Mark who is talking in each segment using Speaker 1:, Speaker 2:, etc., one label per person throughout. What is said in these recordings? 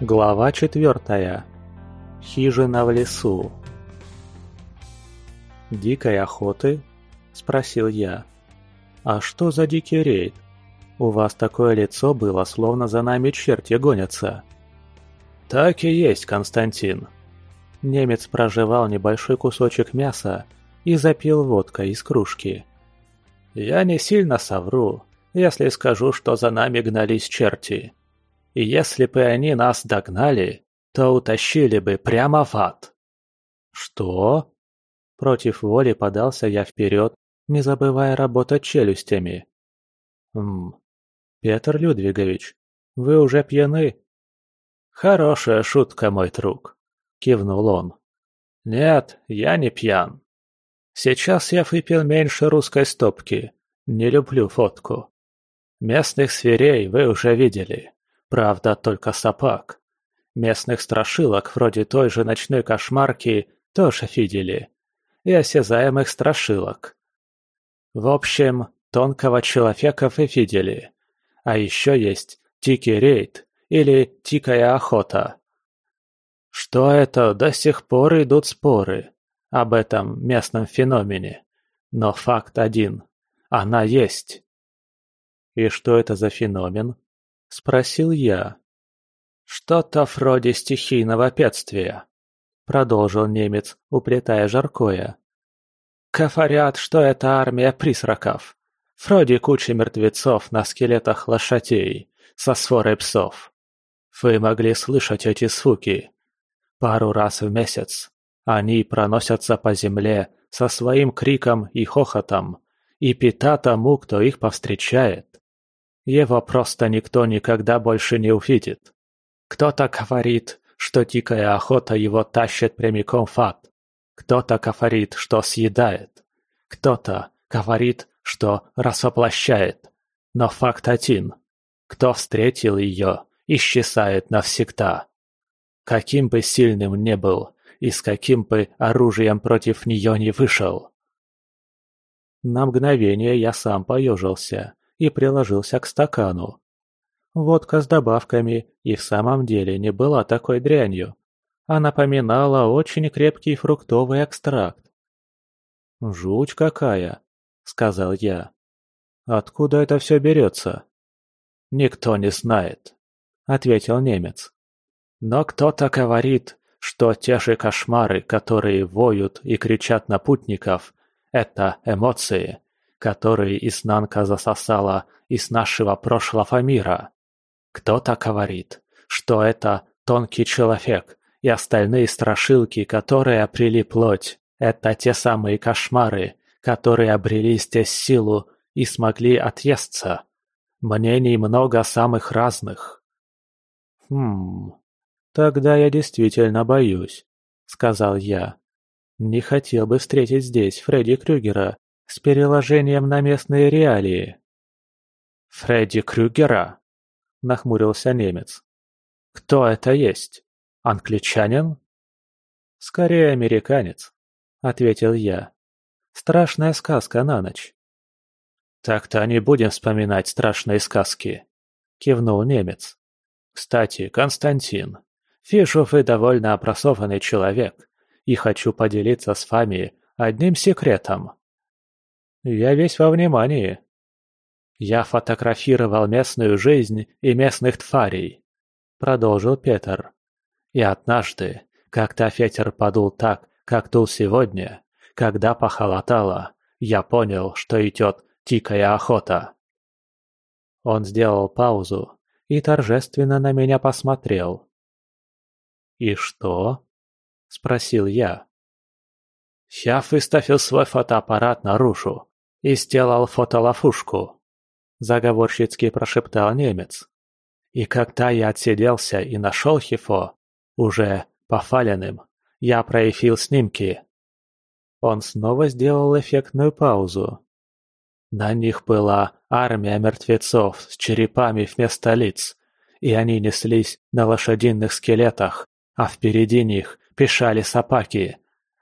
Speaker 1: Глава четвертая. Хижина в лесу. «Дикой охоты?» – спросил я. «А что за дикий рейд? У вас такое лицо было, словно за нами черти гонятся».
Speaker 2: «Так и есть, Константин».
Speaker 1: Немец прожевал небольшой кусочек мяса и запил водкой из кружки.
Speaker 2: «Я не сильно совру, если скажу, что за нами гнались черти» если бы они нас догнали, то утащили бы прямо в ад».
Speaker 1: «Что?» Против воли подался я вперед, не забывая работать челюстями. «Ммм, Петр Людвигович, вы уже пьяны?»
Speaker 2: «Хорошая шутка, мой друг», — кивнул он. «Нет, я не пьян. Сейчас я выпил меньше русской стопки. Не люблю фотку. Местных свирей вы уже видели. Правда только сапог. Местных страшилок вроде той же ночной кошмарки тоже видели. И осязаемых страшилок. В общем, тонкого человека вы видели. А еще есть «Тикий рейд» или «Тикая охота». Что это, до сих пор идут споры об этом местном феномене. Но факт один – она есть.
Speaker 1: И что это за феномен? Спросил я:
Speaker 2: «Что-то вроде стихийного бедствия», — продолжил немец, уплетая жаркое. «Говорят, что это армия призраков. Вроде кучи мертвецов на скелетах лошадей, со сворой псов. Вы могли слышать эти звуки. Пару раз в месяц они проносятся по земле со своим криком и хохотом и пита тому, кто их повстречает. Его просто никто никогда больше не увидит. Кто-то говорит, что дикая охота его тащит прямиком в ад. Кто-то говорит, что съедает. Кто-то говорит, что развоплощает. Но факт один. Кто встретил ее, исчезает навсегда. Каким бы сильным не был, и с каким бы оружием против нее не вышел.
Speaker 1: На мгновение я сам поежился и приложился к стакану. Водка с добавками и в самом деле не была такой дрянью. а напоминала очень крепкий фруктовый экстракт. «Жуть какая!» — сказал я. «Откуда это все берется?»
Speaker 2: «Никто не знает», — ответил немец. «Но кто-то говорит, что те же кошмары, которые воют и кричат на путников, — это эмоции, которые изнанка засосала из нашего прошлого мира. Кто-то говорит, что это тонкий человек и остальные страшилки, которые обрели плоть. Это те самые кошмары, которые обрели здесь силу и смогли отъесться. Мнений много самых разных.
Speaker 1: «Хм, тогда я действительно боюсь», — сказал я. «Не хотел бы встретить здесь Фредди Крюгера с переложением на местные реалии.
Speaker 2: Фредди Крюгера, нахмурился немец. Кто это есть? Англичанин?
Speaker 1: Скорее американец, ответил я. Страшная сказка на ночь.
Speaker 2: Так-то не будем вспоминать страшные сказки, кивнул немец. Кстати, Константин, Фишев и довольно опросованный человек, и хочу поделиться с вами одним секретом.
Speaker 1: Я весь во внимании.
Speaker 2: Я фотографировал местную жизнь и местных тварей, продолжил Петр. И однажды, как-то ветер подул так, как дул сегодня, когда похолотало, я понял, что идет дикая охота.
Speaker 1: Он сделал паузу и торжественно на меня посмотрел. «И что?» – спросил я.
Speaker 2: «Я выставил свой фотоаппарат наружу», и сделал фотоловушку, — заговорщицки прошептал немец. И когда я отсиделся и нашел хифо уже пофаленным, я проявил снимки.
Speaker 1: Он снова сделал эффектную паузу.
Speaker 2: На них была армия мертвецов с черепами вместо лиц, и они неслись на лошадиных скелетах, а впереди них пешали сапаки.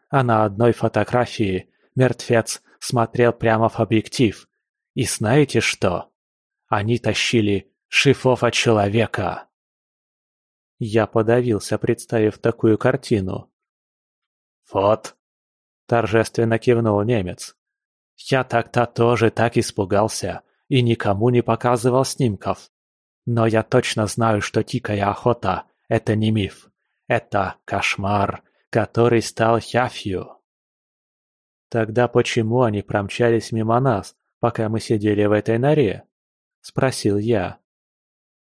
Speaker 2: А на одной фотографии мертвец смотрел прямо в объектив. И знаете что? Они тащили шифов от человека.
Speaker 1: Я подавился, представив такую картину.
Speaker 2: «Вот!» – торжественно кивнул немец. «Я тогда тоже так испугался и никому не показывал снимков. Но я точно знаю, что тикая охота» – это не миф. Это кошмар, который стал явью».
Speaker 1: «Тогда почему они промчались мимо нас, пока мы сидели в этой норе?» — спросил я.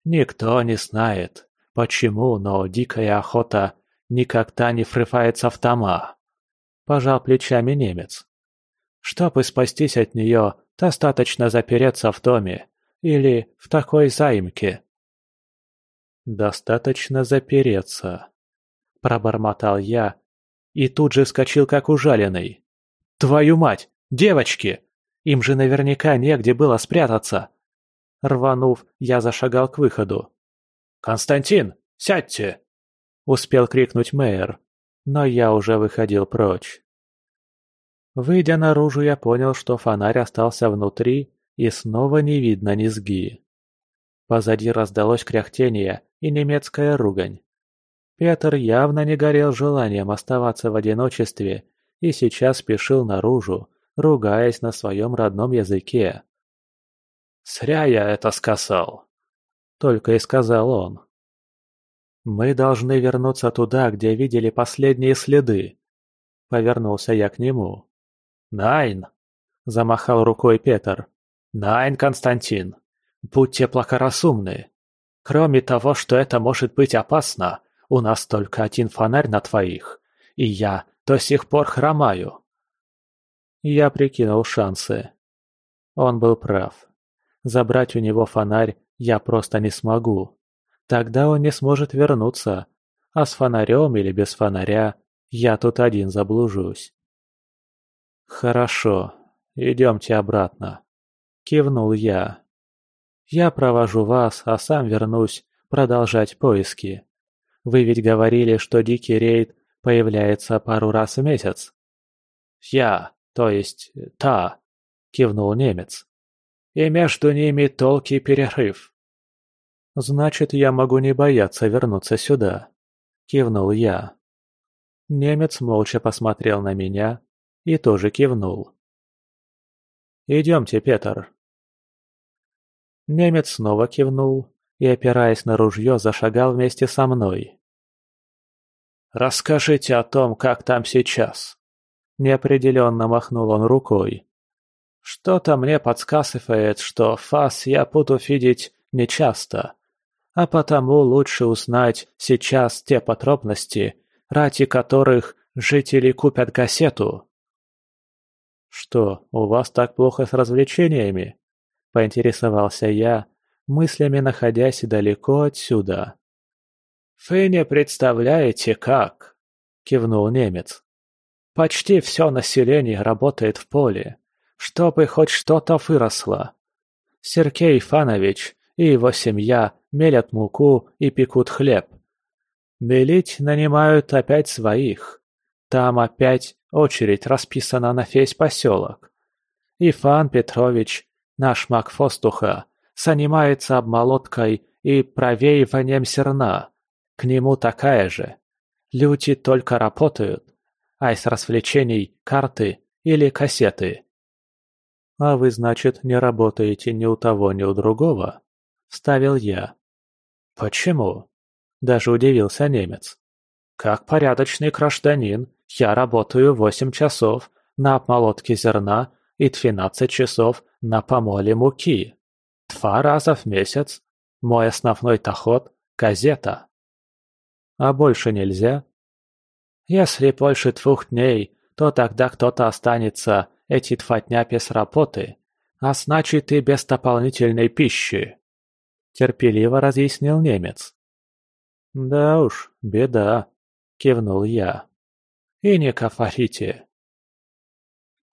Speaker 2: «Никто не знает, почему, но дикая охота никогда не фрифается в тома. — пожал плечами немец. «Чтобы спастись от нее, достаточно запереться в доме или в такой заимке».
Speaker 1: «Достаточно запереться», — пробормотал я и тут же вскочил как ужаленный твою мать девочки! Им же наверняка негде было спрятаться. Рванув я зашагал к выходу.
Speaker 2: Константин сядьте
Speaker 1: успел крикнуть мэйр но я уже выходил прочь. Выйдя наружу я понял что фонарь остался внутри и снова не видно низги. Позади раздалось кряхтение и немецкая ругань. Петр явно не горел желанием оставаться в одиночестве и сейчас спешил наружу, ругаясь на своем родном языке.
Speaker 2: «Зря я это сказал!» — только и сказал он.
Speaker 1: «Мы должны вернуться туда, где видели последние следы», — повернулся я к нему.
Speaker 2: «Найн!» — замахал рукой Петр. «Найн, Константин! Будьте плохоразумны! Кроме того, что это может быть опасно, у нас только один фонарь на твоих, и я до сих пор хромаю.
Speaker 1: Я прикинул шансы. Он был прав. Забрать у него фонарь я просто не смогу. Тогда он не сможет вернуться, а с фонарем или без фонаря я тут один заблужусь. «Хорошо, идемте обратно», — кивнул я. «Я провожу вас, а сам вернусь продолжать поиски. Вы ведь говорили, что дикий рейд появляется пару раз в месяц.
Speaker 2: Я, то есть та, кивнул немец. И между ними толкий перерыв.
Speaker 1: Значит, я могу не бояться вернуться сюда, кивнул я. Немец молча посмотрел на меня и тоже кивнул. «Идемте, Петр». Немец снова кивнул и, опираясь на ружье, зашагал вместе со мной.
Speaker 2: Расскажите о том, как там сейчас.
Speaker 1: Неопределенно махнул он рукой.
Speaker 2: Что-то мне подсказывает, что фас я буду видеть нечасто, а потому лучше узнать сейчас те подробности, ради которых жители купят кассету.
Speaker 1: «Что, у вас так плохо с развлечениями?» – поинтересовался я, мыслями находясь далеко отсюда.
Speaker 2: Фэйне представляете как? кивнул немец. Почти все население работает в поле, чтобы хоть что-то выросло. Сергей Ифанович и его семья мелят муку и пекут хлеб. Мелить нанимают опять своих. Там опять очередь расписана на весь поселок. Ифан Петрович, наш маг Фостуха, занимается обмолоткой и провеиванием серна. К нему такая же. Люди только работают, а из развлечений – карты или кассеты.
Speaker 1: «А вы, значит, не работаете ни у того, ни у другого?» – вставил я.
Speaker 2: «Почему?» – даже удивился немец. «Как порядочный гражданин, я работаю восемь часов на обмолотке зерна и двенадцать часов на помоле муки. Два раза в месяц мой основной доход – газета
Speaker 1: а больше нельзя
Speaker 2: если больше двух дней то тогда кто то останется эти два дня без работы а значит и без дополнительной пищи
Speaker 1: терпеливо разъяснил немец да уж беда кивнул я
Speaker 2: и не кафарите.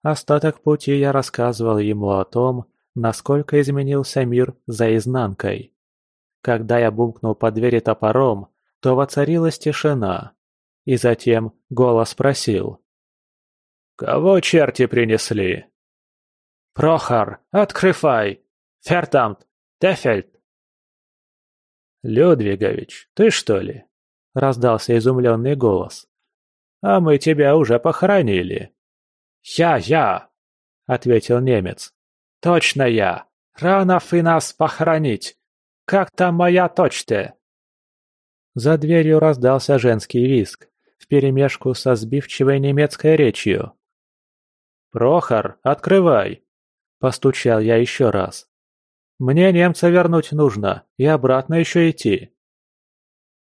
Speaker 1: остаток пути я рассказывал ему о том насколько изменился мир за изнанкой когда я бумкнул по двери топором то воцарилась тишина, и затем голос спросил.
Speaker 2: «Кого черти принесли?» «Прохор, открывай! Фертамт, Тефельд!» «Людвигович, ты что ли?» — раздался изумленный голос. «А мы тебя уже похоронили». «Я, я!» — ответил немец. «Точно я! Рано и нас похоронить! Как там моя точка?» За дверью раздался женский визг. Вперемешку со сбивчивой немецкой речью. «Прохор, открывай!» Постучал я еще раз. «Мне немца вернуть нужно, и обратно еще идти».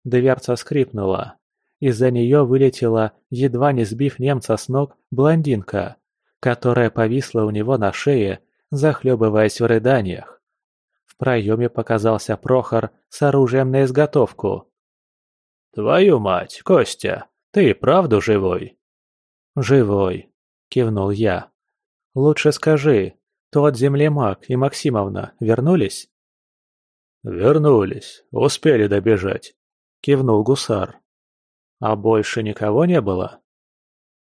Speaker 2: Дверца скрипнула. Из-за нее вылетела, едва не сбив немца с ног, блондинка, которая повисла у него на шее, захлебываясь в рыданиях. В проеме показался Прохор с оружием на изготовку. Твою мать, Костя, ты и правду живой?» «Живой», — кивнул я. «Лучше скажи, то от земли маг и Максимовна вернулись?»
Speaker 1: «Вернулись, успели добежать», — кивнул гусар.
Speaker 2: «А больше никого не было?»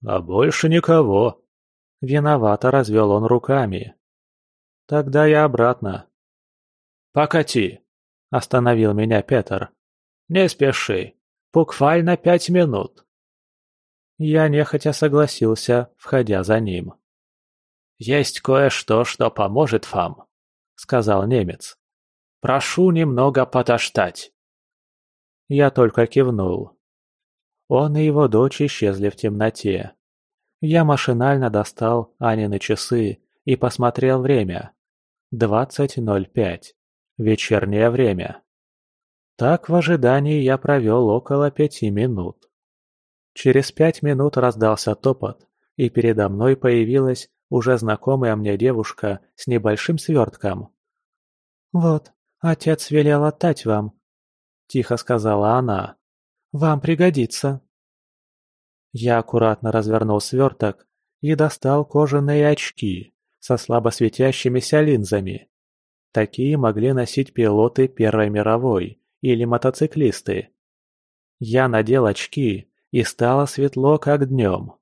Speaker 1: «А больше никого».
Speaker 2: Виновато развел он руками. «Тогда я обратно».
Speaker 1: «Покати», — остановил меня Петр.
Speaker 2: «Не спеши, Буквально пять минут. Я нехотя согласился, входя за ним. «Есть кое-что, что поможет вам», — сказал немец. «Прошу немного подождать». Я только кивнул. Он и его дочь исчезли в темноте. Я машинально достал Анины часы и посмотрел время. 20.05. Вечернее время. Так в ожидании я провел около пяти минут. Через пять минут раздался топот, и передо мной появилась уже знакомая мне девушка с небольшим свертком. «Вот, отец велел отдать вам», — тихо сказала она. «Вам пригодится». Я аккуратно развернул сверток и достал кожаные очки со слабосветящимися линзами. Такие могли носить пилоты Первой мировой или мотоциклисты. Я надел очки, и стало светло, как днем.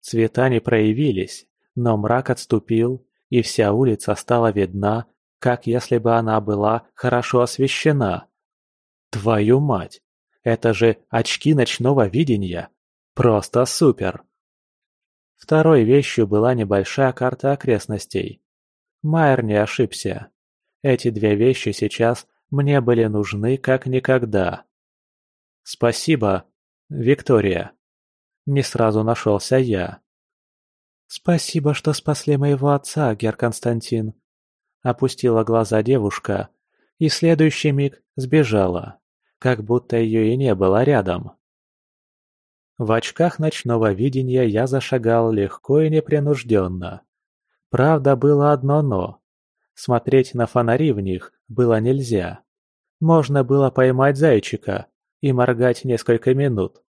Speaker 2: Цвета не проявились, но мрак отступил, и вся улица стала видна, как если бы она была хорошо освещена. Твою мать! Это же очки ночного видения! Просто супер! Второй вещью была небольшая карта окрестностей. Майер не ошибся. Эти две вещи сейчас мне были нужны как никогда. Спасибо, Виктория. Не сразу нашелся я. Спасибо, что спасли моего отца, Гер Константин. Опустила глаза девушка и следующий миг сбежала, как будто ее и не было рядом. В очках ночного видения я зашагал легко и непринужденно. Правда, было одно «но». Смотреть на фонари в них было нельзя. Можно было поймать зайчика и моргать несколько минут.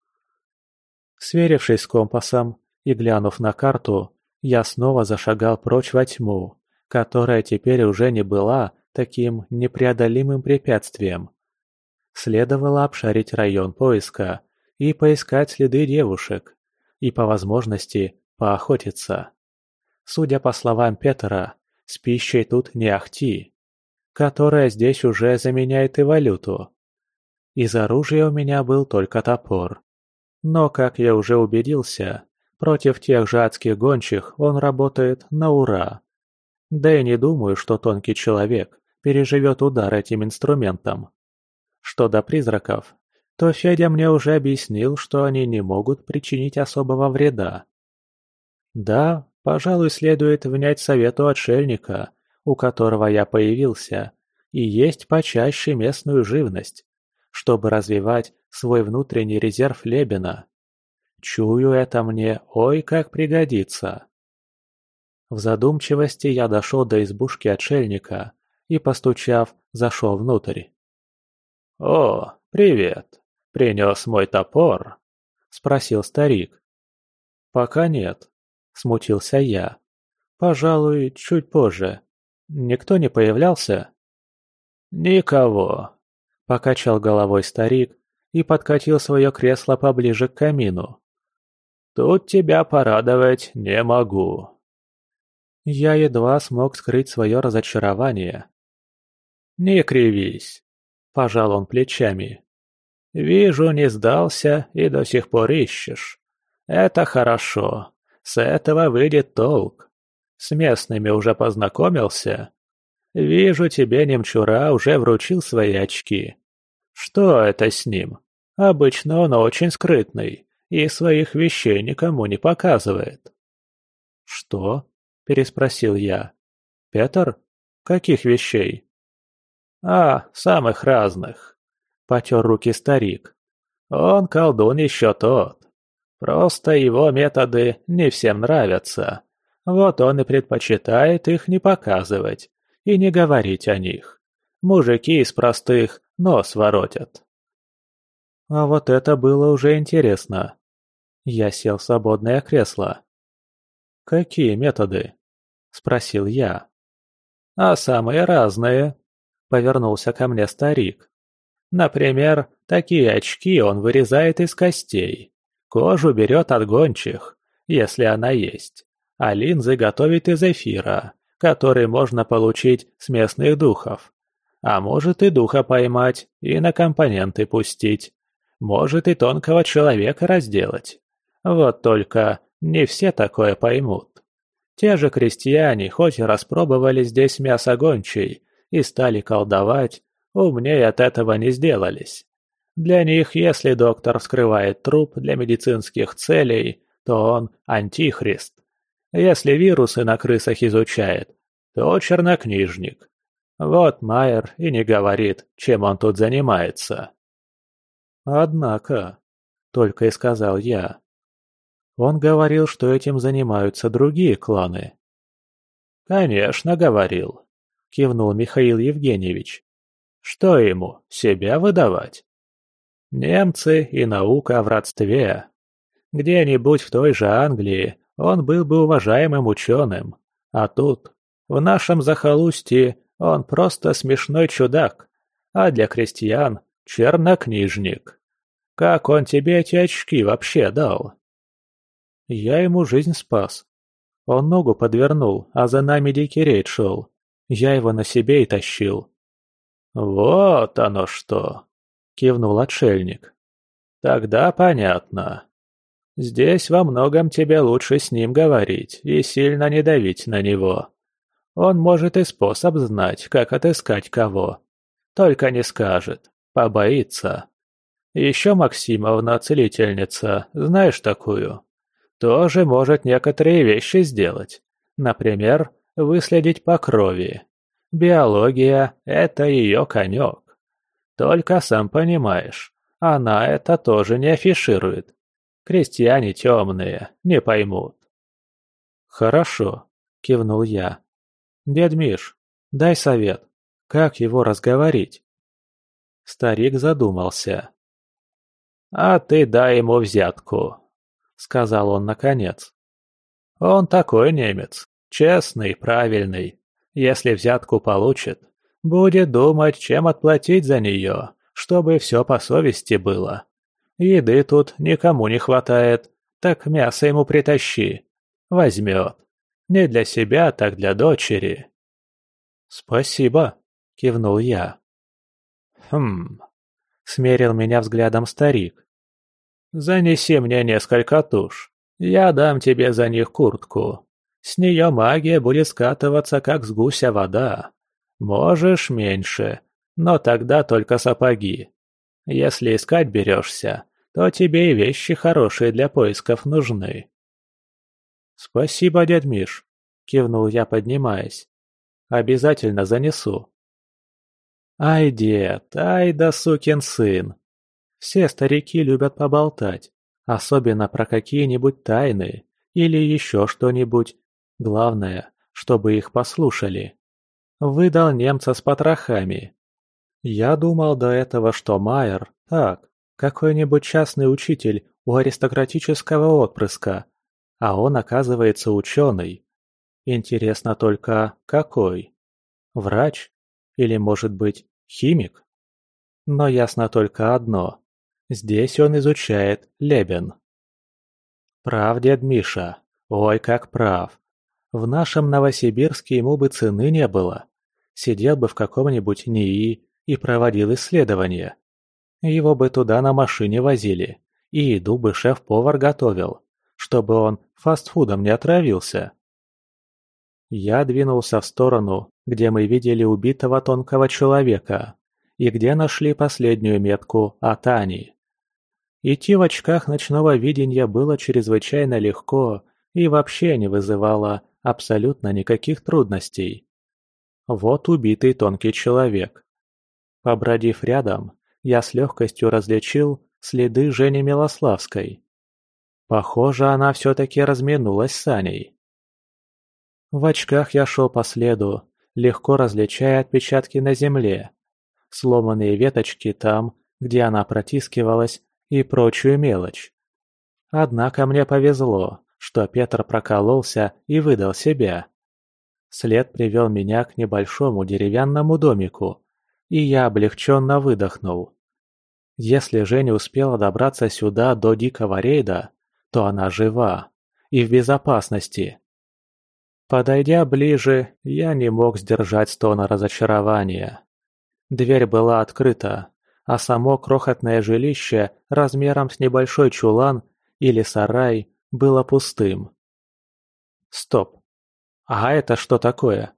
Speaker 2: Сверившись с компасом и глянув на карту, я снова зашагал прочь во тьму, которая теперь уже не была таким непреодолимым препятствием. Следовало обшарить район поиска и поискать следы девушек, и по возможности поохотиться. Судя по словам Петра, с пищей тут не ахти которая здесь уже заменяет и валюту. Из оружия у меня был только топор. Но, как я уже убедился, против тех же адских гончих он работает на ура. Да и не думаю, что тонкий человек переживет удар этим инструментом. Что до призраков, то Федя мне уже объяснил, что они не могут причинить особого вреда. Да, пожалуй, следует внять совету отшельника у которого я появился, и есть почаще местную живность, чтобы развивать свой внутренний резерв лебена. Чую это мне, ой, как пригодится. В задумчивости я дошел до избушки отшельника и, постучав, зашел внутрь. «О, привет! Принес мой топор?» — спросил старик. «Пока нет», — смутился я. «Пожалуй, чуть позже. Никто не появлялся?» «Никого», — покачал головой старик и подкатил свое кресло поближе к камину. «Тут тебя порадовать не могу». Я едва смог скрыть свое разочарование. «Не кривись», —
Speaker 1: пожал он плечами. «Вижу, не сдался и до сих пор ищешь. Это хорошо. С этого выйдет толк. С местными уже познакомился? Вижу, тебе, немчура, уже вручил свои очки. Что это с ним? Обычно он очень скрытный и своих вещей никому не показывает». «Что?» – переспросил я. «Петр? Каких вещей?» «А, самых разных», – потер руки старик. «Он колдун еще тот. Просто его методы не всем нравятся. Вот он и предпочитает их не показывать и не говорить о них. Мужики из простых нос воротят. А вот это было уже интересно. Я сел в свободное кресло. «Какие методы?» – спросил я. «А самые разные», – повернулся ко мне старик. «Например, такие очки он вырезает из костей, кожу берет от гончих, если она есть, Алін заготовит из эфира, который можно получить с местных духов. А может и духа поймать, и на компоненты пустить. Может и тонкого человека разделать. Вот только не все такое поймут. Те же крестьяне хоть и распробовали здесь мясо гончей и стали колдовать, умнее от этого не сделались. Для них, если доктор вскрывает труп для медицинских целей, то он антихрист. Если вирусы на крысах изучает, то чернокнижник. Вот Майер и не говорит, чем он тут занимается. Однако, только и сказал я. Он говорил, что этим занимаются другие кланы. Конечно, говорил, кивнул Михаил Евгеньевич. Что ему, себя выдавать? Немцы и наука в родстве. Где-нибудь в той же Англии он был бы уважаемым ученым, а тут, в нашем захолустье, он просто смешной чудак, а для крестьян — чернокнижник. Как он тебе эти очки вообще дал?» «Я ему жизнь спас. Он ногу подвернул, а за нами дикий рейд шел. Я его на себе и тащил». «Вот оно что!» — кивнул отшельник. «Тогда понятно. Здесь во многом тебе лучше с ним говорить и сильно не давить на него. Он может и способ знать, как отыскать кого. Только не скажет, побоится. Еще Максимовна целительница, знаешь такую? Тоже может некоторые вещи сделать. Например, выследить по крови. Биология – это ее конек. Только сам понимаешь, она это тоже не афиширует крестьяне темные, не поймут. Хорошо, кивнул я. Дед Миш, дай совет, как его разговорить? Старик задумался. А ты дай ему взятку, сказал он наконец. Он такой немец, честный, правильный. Если взятку получит, будет думать, чем отплатить за нее, чтобы все по совести было. Еды тут никому не хватает, так мясо ему притащи. Возьмет. Не для себя, так для дочери». «Спасибо», — кивнул я. «Хм...» — смерил меня взглядом старик. «Занеси мне несколько туш. Я дам тебе за них куртку. С нее магия будет скатываться, как с гуся вода. Можешь меньше, но тогда только сапоги. Если искать берешься, то тебе и вещи хорошие для поисков нужны». «Спасибо, дед Миш», — кивнул я, поднимаясь. «Обязательно занесу». «Ай, дед, ай да сукин сын! Все старики любят поболтать, особенно про какие-нибудь тайны или еще что-нибудь. Главное, чтобы их послушали. Выдал немца с потрохами, я думал до этого, что Майер — так, какой-нибудь частный учитель у аристократического отпрыска, а он, оказывается, ученый. Интересно только, какой? Врач? Или, может быть, химик? Но ясно только одно. Здесь он изучает Лебен. Прав, дед Миша. Ой, как прав. В нашем Новосибирске ему бы цены не было. Сидел бы в каком-нибудь НИИ, и проводил исследование. Его бы туда на машине возили, и еду бы шеф-повар готовил, чтобы он фастфудом не отравился. Я двинулся в сторону, где мы видели убитого тонкого человека и где нашли последнюю метку от Ани. Идти в очках ночного видения было чрезвычайно легко и вообще не вызывало абсолютно никаких трудностей. Вот убитый тонкий человек по рядом, я с легкостью различил следы Жени Милославской. Похоже, она все-таки разминулась с Аней. В очках я шел по следу, легко различая отпечатки на земле, сломанные веточки там, где она протискивалась, и прочую мелочь. Однако мне повезло, что Петр прокололся и выдал себя. След привел меня к небольшому деревянному домику, и я облегченно выдохнул. Если Женя успела добраться сюда до Дикого Рейда, то она жива и в безопасности. Подойдя ближе, я не мог сдержать стона разочарования. Дверь была открыта, а само крохотное жилище размером с небольшой чулан или сарай было пустым. Стоп. А это что такое?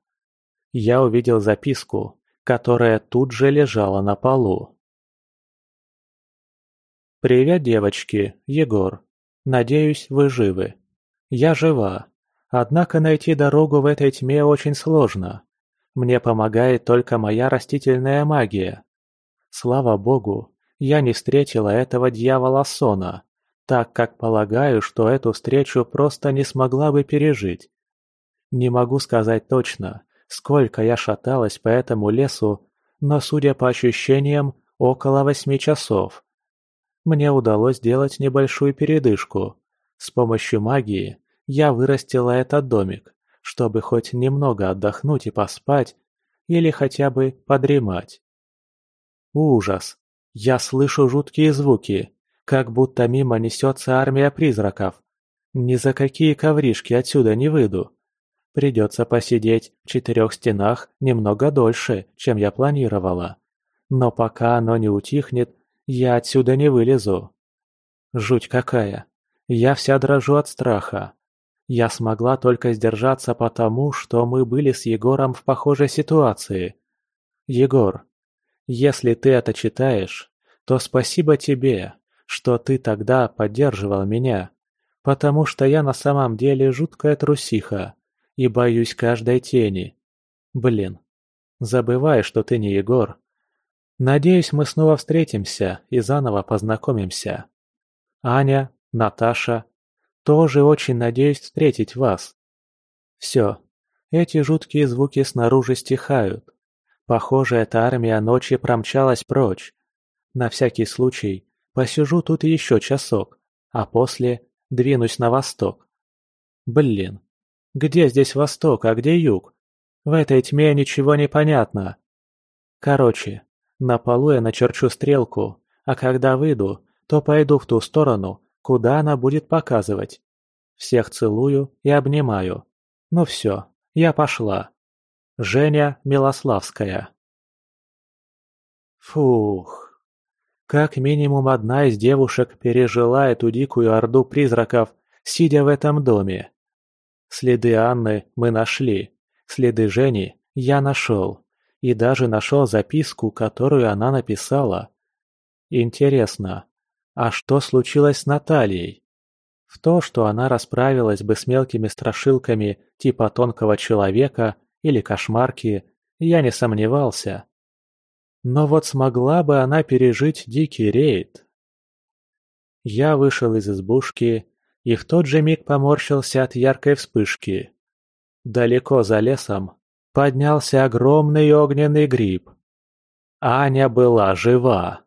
Speaker 1: Я увидел записку, которая тут же лежала на полу. «Привет, девочки, Егор. Надеюсь, вы живы. Я жива. Однако найти дорогу в этой тьме очень сложно. Мне помогает только моя растительная магия. Слава богу, я не встретила этого дьявола Сона, так как полагаю, что эту встречу просто не смогла бы пережить. Не могу сказать точно, сколько я шаталась по этому лесу, но, судя по ощущениям, около восьми часов. Мне удалось сделать небольшую передышку. С помощью магии я вырастила этот домик, чтобы хоть немного отдохнуть и поспать, или хотя бы подремать. Ужас! Я слышу жуткие звуки, как будто мимо несется армия призраков. Ни за какие ковришки отсюда не выйду придется посидеть в четырех стенах немного дольше, чем я планировала. Но пока оно не утихнет, я отсюда не вылезу. Жуть какая. Я вся дрожу от страха. Я смогла только сдержаться потому, что мы были с Егором в похожей ситуации. Егор, если ты это читаешь, то спасибо тебе, что ты тогда поддерживал меня, потому что я на самом деле жуткая трусиха и боюсь каждой тени. Блин, Забывая, что ты не Егор. Надеюсь, мы снова встретимся и заново познакомимся. Аня, Наташа, тоже очень надеюсь встретить вас. Все, эти жуткие звуки снаружи стихают. Похоже, эта армия ночи промчалась прочь. На всякий случай посижу тут еще часок, а после двинусь на восток. Блин, где здесь восток, а где юг? В этой тьме ничего не понятно. Короче, на полу я начерчу стрелку, а когда выйду, то пойду в ту сторону, куда она будет показывать. Всех целую и обнимаю. Ну все, я пошла. Женя Милославская. Фух. Как минимум одна из девушек пережила эту дикую орду призраков, сидя в этом доме. Следы Анны мы нашли, следы Жени я нашел, и даже нашел записку, которую она написала. Интересно, а что случилось с Натальей? В то, что она расправилась бы с мелкими страшилками типа «Тонкого человека» или «Кошмарки», я не сомневался. Но вот смогла бы она пережить дикий рейд? Я вышел из избушки и в тот же миг поморщился от яркой вспышки. Далеко за лесом поднялся огромный огненный гриб. Аня была жива.